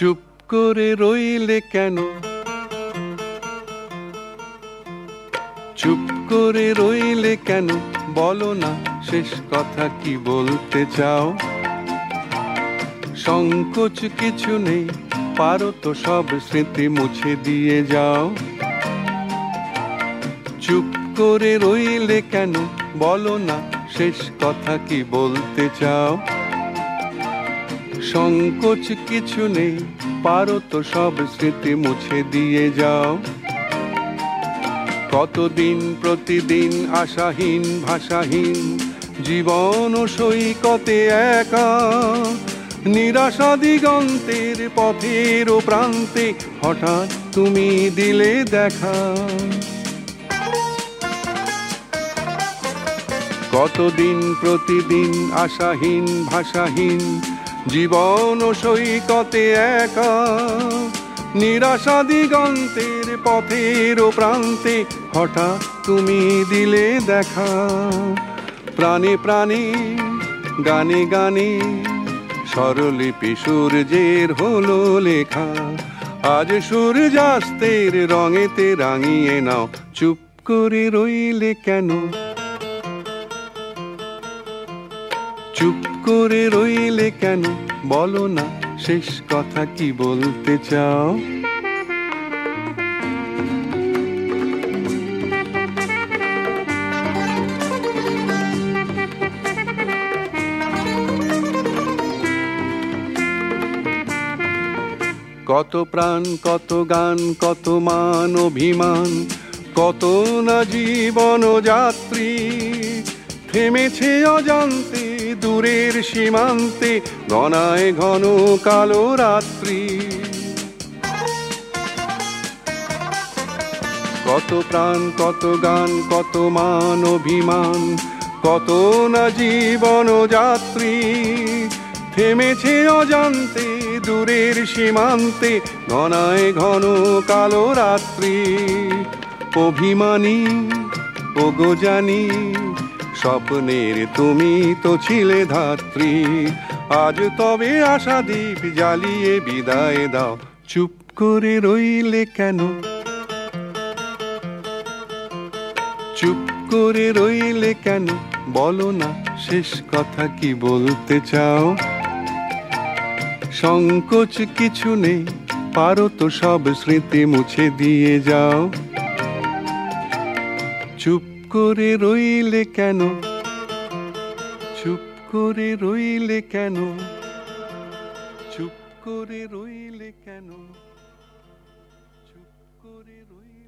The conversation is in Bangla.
চুপ করে রইলে কেন? চুপ করে রইলে কেন? বলো না, শেষ কথা কি বলতে চাও? সংকোচ কিছু নেই, পারো তো সব স্মৃতি মুছে দিয়ে যাও। চুপ করে রইলে কেন? বলো না, শেষ কথা কি বলতে চাও? সংকোচ কিছু নেই, পারো তো সব স্মৃতি মুছে দিয়ে যাও। কতদিন প্রতিদিন আশাহীন, ভাষাহীন, জীবন সৈকতে একা, নিরাশা দিগন্তের পথের ও প্রান্তে হঠাৎ তুমি দিলে দেখা। কতদিন প্রতিদিন আশাহীন, ভাষাহীন জীবন সৈকতে একা, নিরাশা দিগন্তের পথের প্রান্তে হঠাৎ তুমি দিলে দেখা। প্রাণে প্রাণে, গানে গানে, স্বরলিপি সূর্যের হলো লেখা। আজ সূর্যাস্তের রঙেতে রাঙিয়ে নাও, চুপ করে রইলে কেন? চুপ করে রইলে কেন? বলো না, শেষ কথা কি বলতে চাও? কত প্রাণ, কত গান, কত মান, অভিমান, কত না জীবন যাত্রী। থেমেছে অজান্তে, দূরের সীমান্তে, গনায় ঘন কালো রাত্রি। কত প্রাণ, কত গান, কত মান, অভিমান, কত না জীবন যাত্রী। থেমেছে অজান্তে, দূরের সীমান্তে ঘনায় ঘন কালো রাত্রি। অভিমানী, ওগো জানি স্বপ্নের তুমি তো ছিলে ধাত্রী। আজ তবে আশা দ্বীপ জ্বালিয়ে বিদায় দাও। চুপ করে রইলে কেন? চুপ করে রইলে কেন? বলো না, শেষ কথা কি বলতে চাও? সংকোচ কিছু নেই, পারো তো সব স্মৃতি মুছে দিয়ে যাও। চুপ করে রইলে কেন? চুপ করে রইলে কেন? চুপ করে রইলে কেন? চুপ করে রইলে